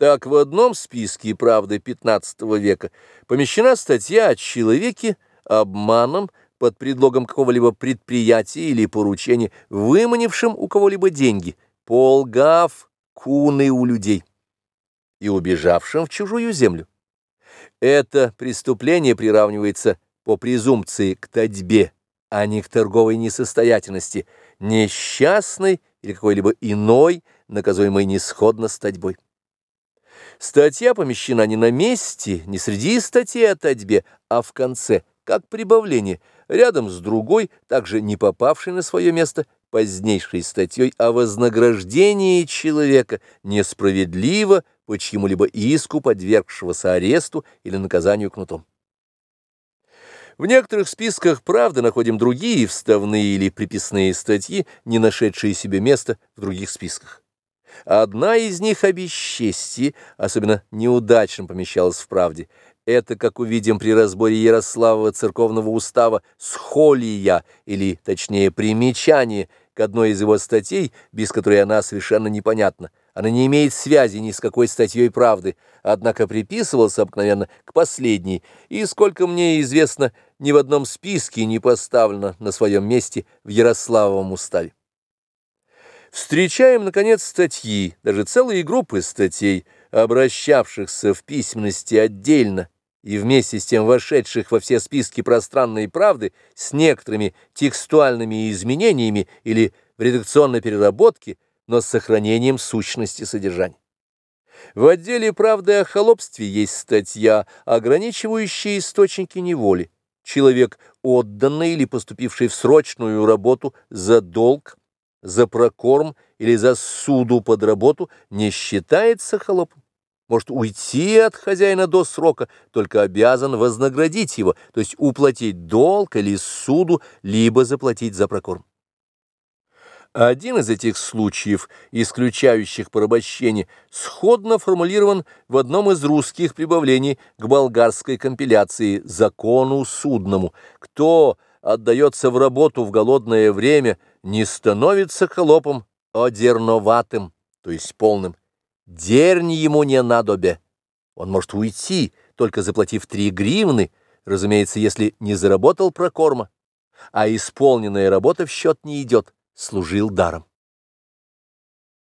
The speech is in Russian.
Так, в одном списке «Правды» XV века помещена статья о человеке, обманом, под предлогом какого-либо предприятия или поручения, выманившим у кого-либо деньги, полгав куны у людей и убежавшим в чужую землю. Это преступление приравнивается по презумпции к татьбе, а не к торговой несостоятельности, несчастной или какой-либо иной, наказуемой несходно с татьбой. Статья помещена не на месте, не среди статей о татьбе, а в конце, как прибавление, рядом с другой, также не попавшей на свое место, позднейшей статьей о вознаграждении человека несправедливо по чьему-либо иску, подвергшегося аресту или наказанию кнутом. В некоторых списках «Правды» находим другие вставные или приписные статьи, не нашедшие себе места в других списках. Одна из них о бесчестии, особенно неудачно помещалась в «Правде». Это, как увидим при разборе Ярославова церковного устава, схолия, или, точнее, примечание к одной из его статей, без которой она совершенно непонятна. Она не имеет связи ни с какой статьей правды, однако приписывался обыкновенно к последней, и, сколько мне известно, ни в одном списке не поставлено на своем месте в Ярославовом уставе. Встречаем, наконец, статьи, даже целые группы статей, обращавшихся в письменности отдельно и вместе с тем вошедших во все списки пространной правды с некоторыми текстуальными изменениями или в редакционной переработке, но с сохранением сущности содержания. В отделе «Правды о холопстве» есть статья, ограничивающая источники неволи. Человек, отданный или поступивший в срочную работу за долг, за прокорм или за суду под работу, не считается холопом. Может уйти от хозяина до срока, только обязан вознаградить его, то есть уплатить долг или суду, либо заплатить за прокорм. Один из этих случаев, исключающих порабощение, сходно формулирован в одном из русских прибавлений к болгарской компиляции «Закону судному». Кто отдается в работу в голодное время, не становится холопом, а дерноватым, то есть полным. Дерни ему не надобе. Он может уйти, только заплатив три гривны, разумеется, если не заработал прокорма, а исполненная работа в счет не идет служил даром.